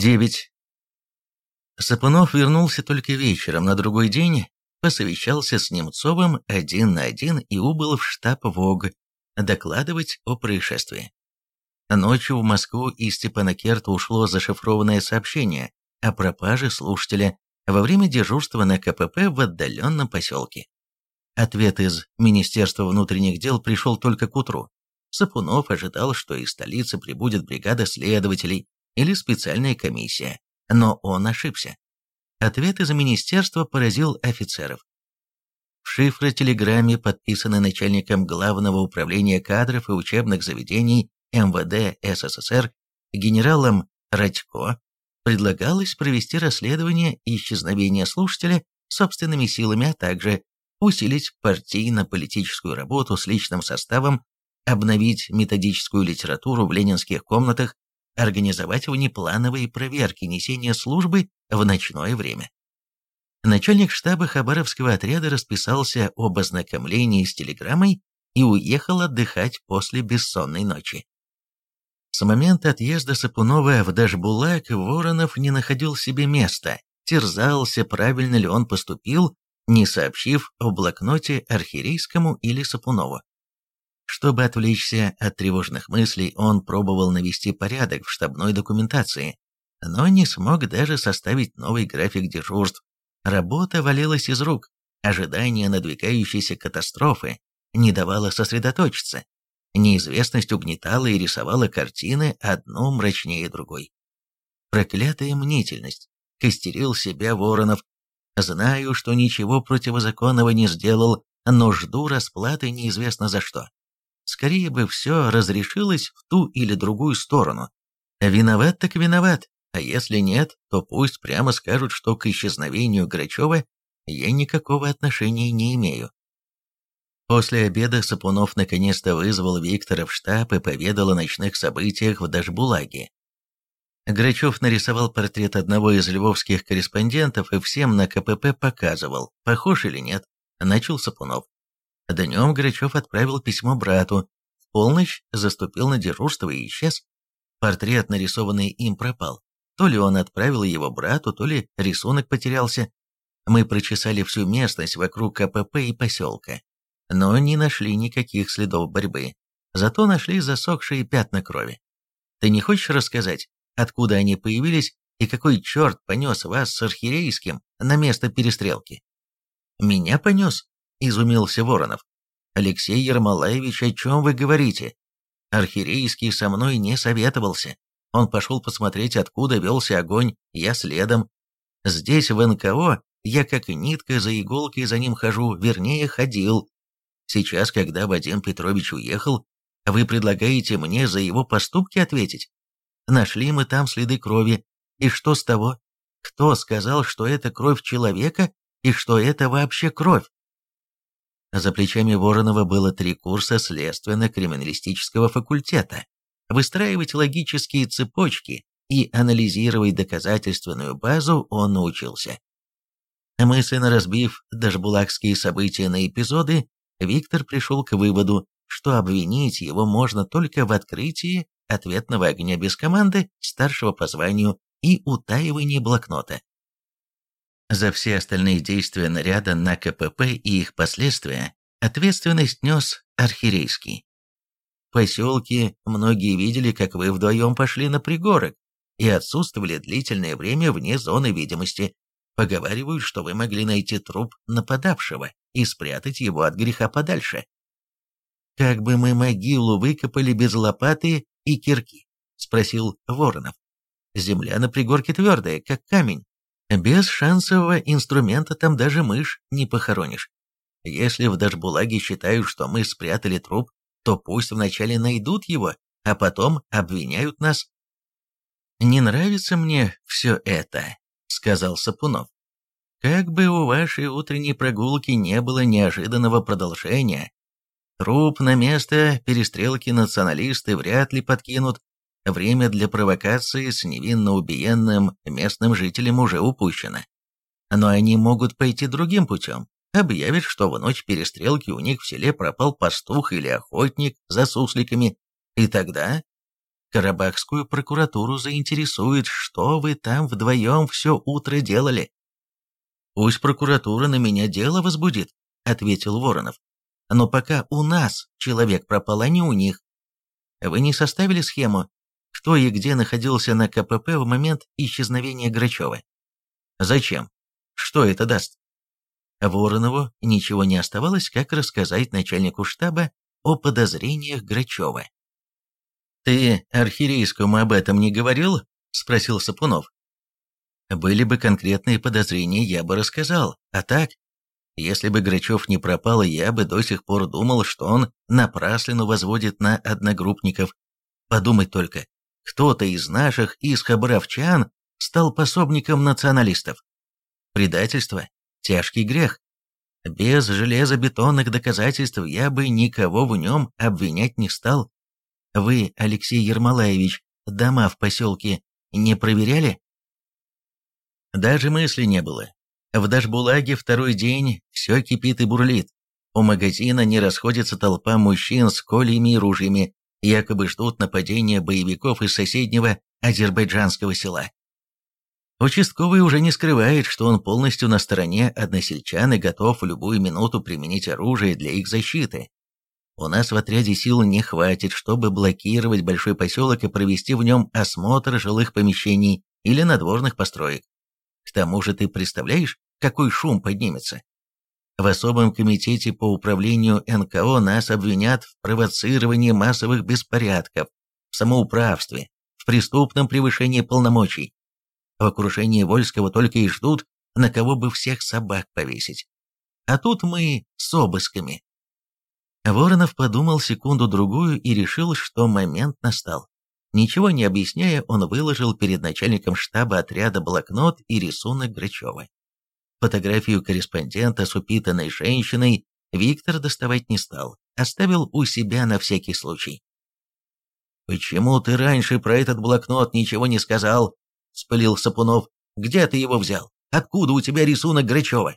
9. Сапунов вернулся только вечером на другой день, посовещался с Немцовым один на один и убыл в штаб ВОГ докладывать о происшествии. Ночью в Москву из Степанакерта ушло зашифрованное сообщение о пропаже слушателя во время дежурства на КПП в отдаленном поселке. Ответ из Министерства внутренних дел пришел только к утру. Сапунов ожидал, что из столицы прибудет бригада следователей или специальная комиссия, но он ошибся. Ответ из министерства поразил офицеров. В шифротелеграмме, подписанной начальником Главного управления кадров и учебных заведений МВД СССР генералом Радько предлагалось провести расследование исчезновения слушателя собственными силами, а также усилить партийно-политическую работу с личным составом, обновить методическую литературу в ленинских комнатах, организовать внеплановые проверки несения службы в ночное время. Начальник штаба Хабаровского отряда расписался об ознакомлении с телеграммой и уехал отдыхать после бессонной ночи. С момента отъезда Сапунова в Дашбулак Воронов не находил себе места, терзался, правильно ли он поступил, не сообщив в блокноте архирейскому или Сапунову. Чтобы отвлечься от тревожных мыслей, он пробовал навести порядок в штабной документации, но не смог даже составить новый график дежурств. Работа валилась из рук, ожидание надвигающейся катастрофы не давало сосредоточиться. Неизвестность угнетала и рисовала картины одну мрачнее другой. Проклятая мнительность. Костерил себя Воронов. Знаю, что ничего противозаконного не сделал, но жду расплаты неизвестно за что. Скорее бы все разрешилось в ту или другую сторону. Виноват так виноват, а если нет, то пусть прямо скажут, что к исчезновению Грачева я никакого отношения не имею. После обеда Сапунов наконец-то вызвал Виктора в штаб и поведал о ночных событиях в Дашбулаге. Грачев нарисовал портрет одного из львовских корреспондентов и всем на КПП показывал, похож или нет, начал Сапунов. Днем Грачев отправил письмо брату, в полночь заступил на дежурство и исчез. Портрет, нарисованный им, пропал. То ли он отправил его брату, то ли рисунок потерялся. Мы прочесали всю местность вокруг КПП и поселка но не нашли никаких следов борьбы. Зато нашли засохшие пятна крови. Ты не хочешь рассказать, откуда они появились и какой черт понес вас с архиерейским на место перестрелки? Меня понес, изумился Воронов. Алексей Ермолаевич, о чем вы говорите? Архиерейский со мной не советовался. Он пошел посмотреть, откуда велся огонь, я следом. Здесь, в НКО, я как нитка за иголкой за ним хожу, вернее, ходил, Сейчас, когда Вадим Петрович уехал, вы предлагаете мне за его поступки ответить? Нашли мы там следы крови, и что с того? Кто сказал, что это кровь человека и что это вообще кровь? За плечами Воронова было три курса следственно-криминалистического факультета. Выстраивать логические цепочки и анализировать доказательственную базу он научился. Мысленно разбив дашбулакские события на эпизоды, Виктор пришел к выводу, что обвинить его можно только в открытии ответного огня без команды старшего по званию и утаивании блокнота. За все остальные действия наряда на КПП и их последствия ответственность нес Архирейский. Поселке многие видели, как вы вдвоем пошли на пригорок и отсутствовали длительное время вне зоны видимости. Поговаривают, что вы могли найти труп нападавшего и спрятать его от греха подальше. «Как бы мы могилу выкопали без лопаты и кирки?» — спросил Воронов. «Земля на пригорке твердая, как камень. Без шансового инструмента там даже мышь не похоронишь. Если в Дашбулаге считают, что мы спрятали труп, то пусть вначале найдут его, а потом обвиняют нас». «Не нравится мне все это», — сказал Сапунов. Как бы у вашей утренней прогулки не было неожиданного продолжения, труп на место перестрелки националисты вряд ли подкинут, время для провокации с невинно убиенным местным жителем уже упущено. Но они могут пойти другим путем, объявят, что в ночь перестрелки у них в селе пропал пастух или охотник за сусликами, и тогда Карабахскую прокуратуру заинтересует, что вы там вдвоем все утро делали. «Пусть прокуратура на меня дело возбудит», — ответил Воронов. «Но пока у нас человек пропал, а не у них. Вы не составили схему, кто и где находился на КПП в момент исчезновения Грачева? Зачем? Что это даст?» Воронову ничего не оставалось, как рассказать начальнику штаба о подозрениях Грачева. «Ты архирейскому об этом не говорил?» – спросил Сапунов. «Были бы конкретные подозрения, я бы рассказал. А так, если бы Грачев не пропал, я бы до сих пор думал, что он напраслину возводит на одногруппников. Подумать только, кто-то из наших, из хабаровчан, стал пособником националистов. Предательство – тяжкий грех. Без железобетонных доказательств я бы никого в нем обвинять не стал. Вы, Алексей Ермолаевич, дома в поселке не проверяли? Даже мысли не было. В Дашбулаге второй день все кипит и бурлит. У магазина не расходится толпа мужчин с кольями и ружьями, якобы ждут нападения боевиков из соседнего азербайджанского села. Участковый уже не скрывает, что он полностью на стороне односельчан и готов в любую минуту применить оружие для их защиты. У нас в отряде сил не хватит, чтобы блокировать большой поселок и провести в нем осмотр жилых помещений или надворных построек. К тому же ты представляешь, какой шум поднимется? В особом комитете по управлению НКО нас обвинят в провоцировании массовых беспорядков, в самоуправстве, в преступном превышении полномочий. В окружении Вольского только и ждут, на кого бы всех собак повесить. А тут мы с обысками. Воронов подумал секунду-другую и решил, что момент настал. Ничего не объясняя, он выложил перед начальником штаба отряда блокнот и рисунок Грачева. Фотографию корреспондента с упитанной женщиной Виктор доставать не стал, оставил у себя на всякий случай. «Почему ты раньше про этот блокнот ничего не сказал?» — спылил Сапунов. «Где ты его взял? Откуда у тебя рисунок Грачева?»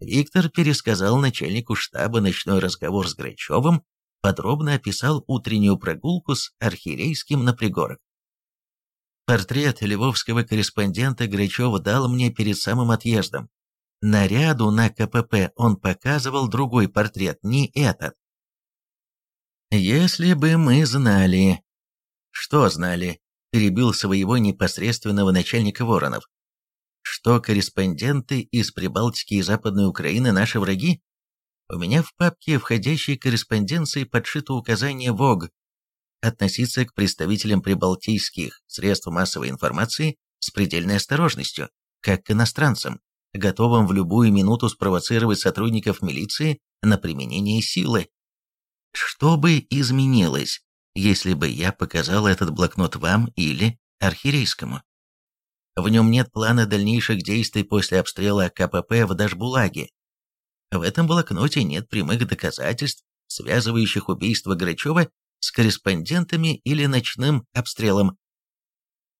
Виктор пересказал начальнику штаба ночной разговор с Грачевым, подробно описал утреннюю прогулку с архиерейским на пригорок. Портрет львовского корреспондента Грачев дал мне перед самым отъездом. Наряду на КПП он показывал другой портрет, не этот. «Если бы мы знали...» «Что знали?» – перебил своего непосредственного начальника Воронов что корреспонденты из Прибалтики и Западной Украины наши враги? У меня в папке входящей корреспонденции подшито указание ВОГ относиться к представителям прибалтийских средств массовой информации с предельной осторожностью, как к иностранцам, готовым в любую минуту спровоцировать сотрудников милиции на применение силы. Что бы изменилось, если бы я показал этот блокнот вам или архирейскому? В нем нет плана дальнейших действий после обстрела КПП в Дашбулаге. В этом блокноте нет прямых доказательств, связывающих убийство Грачева с корреспондентами или ночным обстрелом.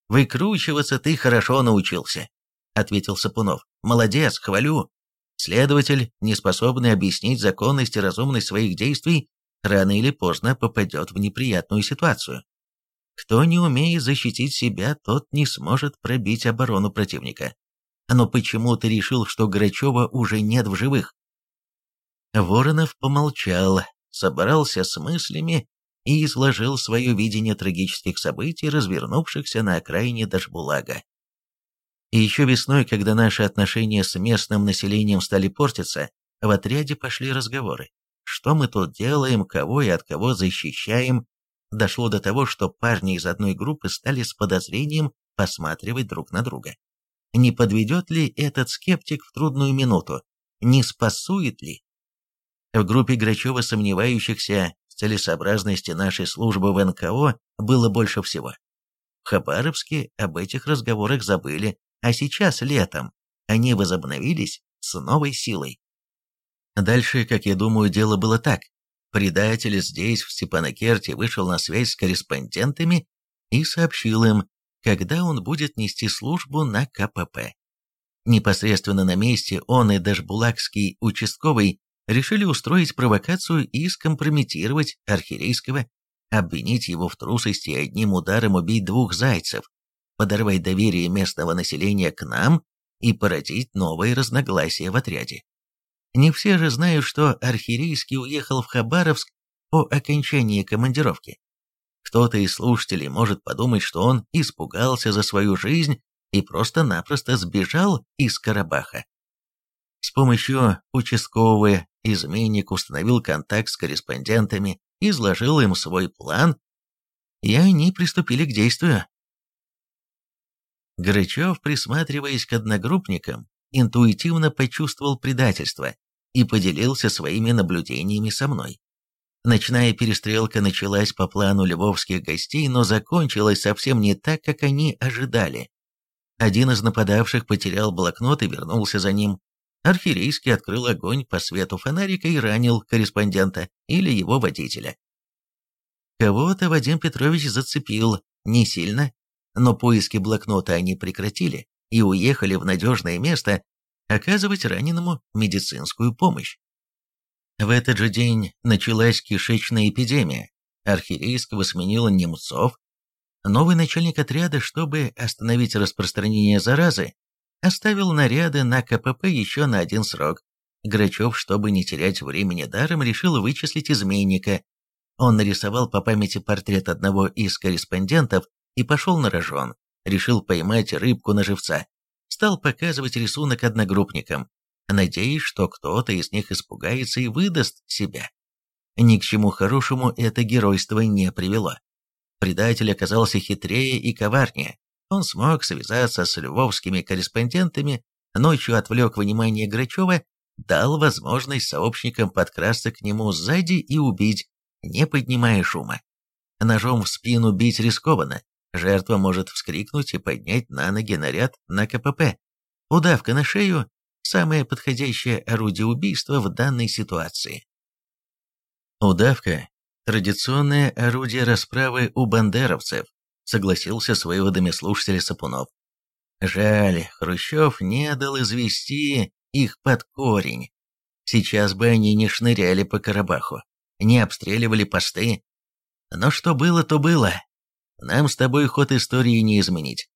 «Выкручиваться ты хорошо научился», — ответил Сапунов. «Молодец, хвалю. Следователь, не способный объяснить законность и разумность своих действий, рано или поздно попадет в неприятную ситуацию. Кто не умеет защитить себя, тот не сможет пробить оборону противника. Но почему ты решил, что Грачева уже нет в живых? Воронов помолчал, собрался с мыслями и изложил свое видение трагических событий, развернувшихся на окраине Дашбулага. И еще весной, когда наши отношения с местным населением стали портиться, в отряде пошли разговоры. Что мы тут делаем, кого и от кого защищаем, дошло до того, что парни из одной группы стали с подозрением посматривать друг на друга. Не подведет ли этот скептик в трудную минуту? Не спасует ли? В группе Грачева сомневающихся целесообразности нашей службы в НКО было больше всего. В Хабаровске об этих разговорах забыли, а сейчас, летом, они возобновились с новой силой. Дальше, как я думаю, дело было так. Предатель здесь, в Степанакерте, вышел на связь с корреспондентами и сообщил им, когда он будет нести службу на КПП. Непосредственно на месте он и Дашбулакский участковый решили устроить провокацию и скомпрометировать архирейского. обвинить его в трусости и одним ударом убить двух зайцев, подорвать доверие местного населения к нам и породить новые разногласия в отряде. Не все же знают, что Архирейский уехал в Хабаровск по окончании командировки. Кто-то из слушателей может подумать, что он испугался за свою жизнь и просто-напросто сбежал из Карабаха. С помощью участкового изменник установил контакт с корреспондентами, изложил им свой план, и они приступили к действию. Грачев, присматриваясь к одногруппникам, интуитивно почувствовал предательство и поделился своими наблюдениями со мной. Ночная перестрелка началась по плану львовских гостей, но закончилась совсем не так, как они ожидали. Один из нападавших потерял блокнот и вернулся за ним. Архирейский открыл огонь по свету фонарика и ранил корреспондента или его водителя. Кого-то Вадим Петрович зацепил, не сильно, но поиски блокнота они прекратили и уехали в надежное место оказывать раненому медицинскую помощь. В этот же день началась кишечная эпидемия. Архирейского сменила Немцов. Новый начальник отряда, чтобы остановить распространение заразы, оставил наряды на КПП еще на один срок. Грачев, чтобы не терять времени даром, решил вычислить изменника. Он нарисовал по памяти портрет одного из корреспондентов и пошел на рожон. Решил поймать рыбку на живца. Стал показывать рисунок одногруппникам, надеясь, что кто-то из них испугается и выдаст себя. Ни к чему хорошему это геройство не привело. Предатель оказался хитрее и коварнее. Он смог связаться с львовскими корреспондентами, ночью отвлек внимание Грачева, дал возможность сообщникам подкрасться к нему сзади и убить, не поднимая шума. Ножом в спину бить рискованно, жертва может вскрикнуть и поднять на ноги наряд на КПП. Удавка на шею – самое подходящее орудие убийства в данной ситуации. Удавка – традиционное орудие расправы у бандеровцев, согласился с выводами слушателя Сапунов. Жаль, Хрущев не дал извести их под корень. Сейчас бы они не шныряли по Карабаху, не обстреливали посты. Но что было, то было. Нам с тобой ход истории не изменить.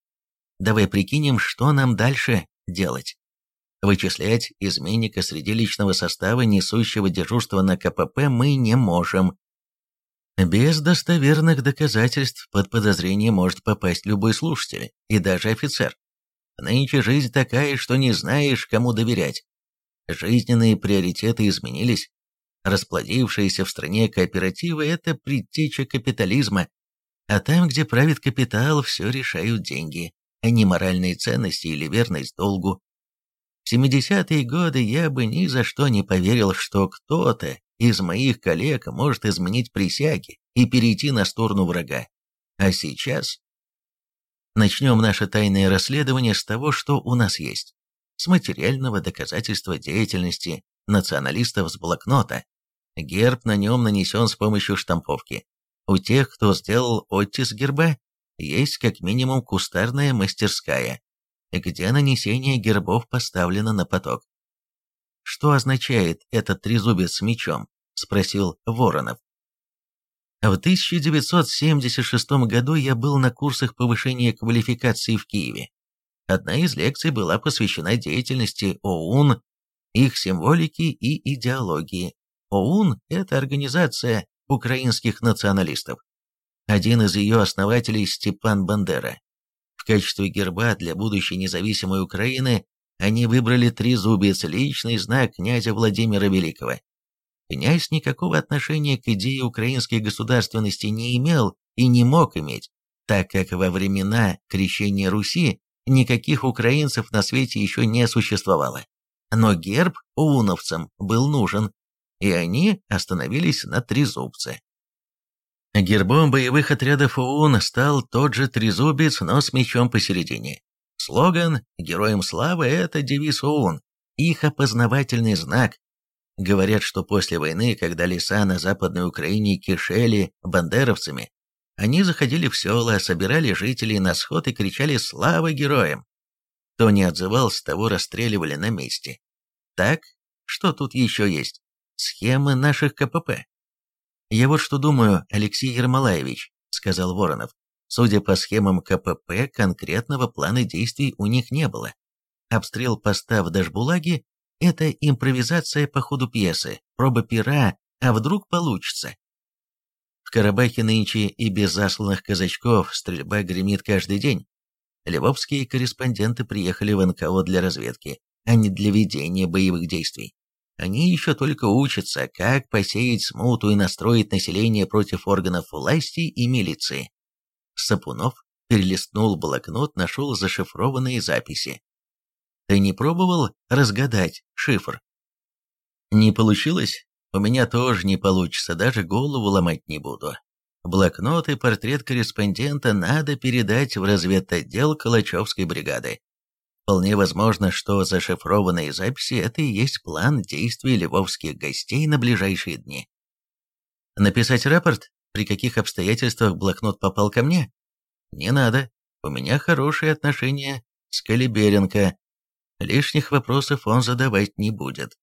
Давай прикинем, что нам дальше делать. Вычислять изменника среди личного состава, несущего дежурство на КПП, мы не можем. Без достоверных доказательств под подозрение может попасть любой слушатель, и даже офицер. Нынче жизнь такая, что не знаешь, кому доверять. Жизненные приоритеты изменились. Расплодившиеся в стране кооперативы – это предтеча капитализма. А там, где правит капитал, все решают деньги, а не моральные ценности или верность долгу. В 70-е годы я бы ни за что не поверил, что кто-то из моих коллег может изменить присяги и перейти на сторону врага. А сейчас... Начнем наше тайное расследование с того, что у нас есть. С материального доказательства деятельности националистов с блокнота. Герб на нем нанесен с помощью штамповки. У тех, кто сделал оттиск герба, есть как минимум кустарная мастерская, где нанесение гербов поставлено на поток. «Что означает этот трезубец с мечом?» – спросил Воронов. В 1976 году я был на курсах повышения квалификации в Киеве. Одна из лекций была посвящена деятельности ОУН, их символике и идеологии. ОУН – это организация украинских националистов. Один из ее основателей Степан Бандера. В качестве герба для будущей независимой Украины они выбрали трезубец, личный знак князя Владимира Великого. Князь никакого отношения к идее украинской государственности не имел и не мог иметь, так как во времена крещения Руси никаких украинцев на свете еще не существовало. Но герб уновцам был нужен, и они остановились на трезубце. Гербом боевых отрядов ОУН стал тот же трезубец, но с мечом посередине. Слоган «Героям славы» — это девиз ОУН, их опознавательный знак. Говорят, что после войны, когда леса на Западной Украине кишели бандеровцами, они заходили в села, собирали жителей на сход и кричали «Слава героям!». Кто не отзывался, того расстреливали на месте. Так, что тут еще есть? Схемы наших КПП. «Я вот что думаю, Алексей Ермолаевич», — сказал Воронов. Судя по схемам КПП, конкретного плана действий у них не было. Обстрел поста в Дашбулаге – это импровизация по ходу пьесы, проба пера, а вдруг получится. В Карабахе нынче и без засланных казачков стрельба гремит каждый день. Львовские корреспонденты приехали в НКО для разведки, а не для ведения боевых действий. Они еще только учатся, как посеять смуту и настроить население против органов власти и милиции. Сапунов перелистнул блокнот, нашел зашифрованные записи. «Ты не пробовал разгадать шифр?» «Не получилось? У меня тоже не получится, даже голову ломать не буду. Блокнот и портрет корреспондента надо передать в разведотдел Калачевской бригады. Вполне возможно, что зашифрованные записи – это и есть план действий львовских гостей на ближайшие дни. Написать рапорт? При каких обстоятельствах блокнот попал ко мне? Не надо. У меня хорошие отношения с Калиберенко. Лишних вопросов он задавать не будет.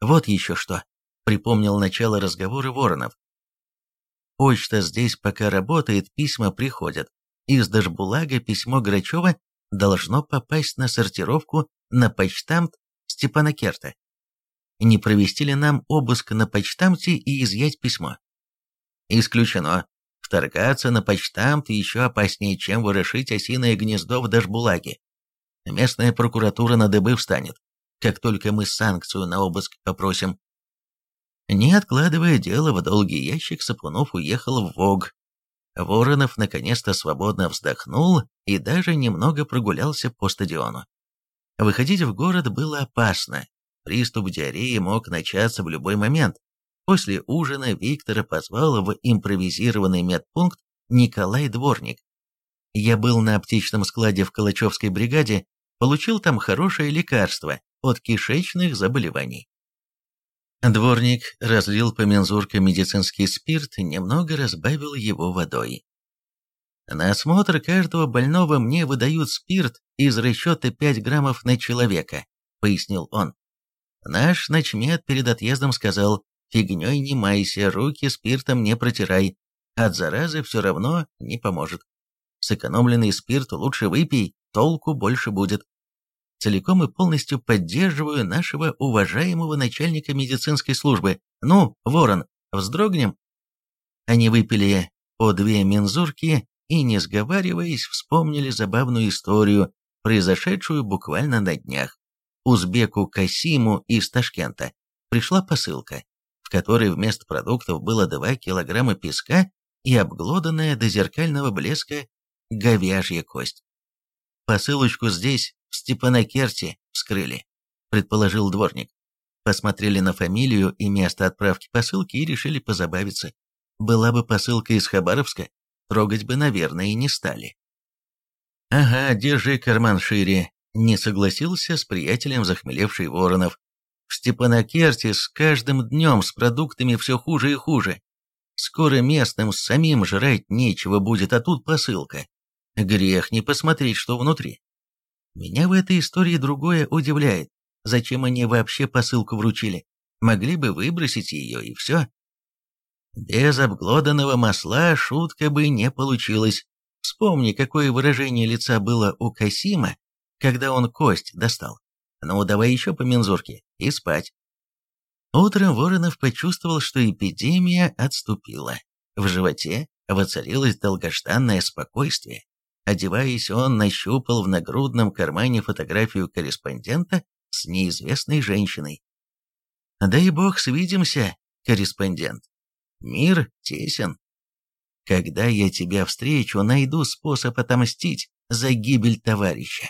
Вот еще что. Припомнил начало разговора Воронов. Почта здесь пока работает, письма приходят. Из Дашбулага письмо Грачева должно попасть на сортировку на почтамт Степана Керта. Не провести ли нам обыск на почтамте и изъять письмо? Исключено. Вторгаться на почтамт еще опаснее, чем ворошить осиное гнездо в Дашбулаге. Местная прокуратура на дыбы встанет, как только мы санкцию на обыск попросим. Не откладывая дело в долгий ящик, Сапунов уехал в ВОГ. Воронов наконец-то свободно вздохнул и даже немного прогулялся по стадиону. Выходить в город было опасно. Приступ диареи мог начаться в любой момент. После ужина Виктора позвал в импровизированный медпункт Николай Дворник. Я был на аптечном складе в Калачевской бригаде, получил там хорошее лекарство от кишечных заболеваний. Дворник разлил по мензуркам медицинский спирт, немного разбавил его водой. На осмотр каждого больного мне выдают спирт из расчета 5 граммов на человека, пояснил он. Наш начмет перед отъездом сказал, Фигней не майся, руки спиртом не протирай. От заразы все равно не поможет. Сэкономленный спирт лучше выпей, толку больше будет. Целиком и полностью поддерживаю нашего уважаемого начальника медицинской службы. Ну, ворон, вздрогнем? Они выпили по две мензурки и, не сговариваясь, вспомнили забавную историю, произошедшую буквально на днях. Узбеку Касиму из Ташкента пришла посылка в которой вместо продуктов было 2 килограмма песка и обглоданная до зеркального блеска говяжья кость. «Посылочку здесь, в Степанакерте, вскрыли», — предположил дворник. Посмотрели на фамилию и место отправки посылки и решили позабавиться. Была бы посылка из Хабаровска, трогать бы, наверное, и не стали. «Ага, держи карман шире», — не согласился с приятелем захмелевший Воронов, в Степанакерте с каждым днем с продуктами все хуже и хуже. Скоро местным самим жрать нечего будет, а тут посылка. Грех не посмотреть, что внутри. Меня в этой истории другое удивляет. Зачем они вообще посылку вручили? Могли бы выбросить ее, и все. Без обглоданного масла шутка бы не получилась. Вспомни, какое выражение лица было у Касима, когда он кость достал. Ну, давай еще по мензурке и спать. Утром Воронов почувствовал, что эпидемия отступила. В животе воцарилось долгожданное спокойствие. Одеваясь, он нащупал в нагрудном кармане фотографию корреспондента с неизвестной женщиной. «Дай бог свидимся, корреспондент. Мир тесен. Когда я тебя встречу, найду способ отомстить за гибель товарища».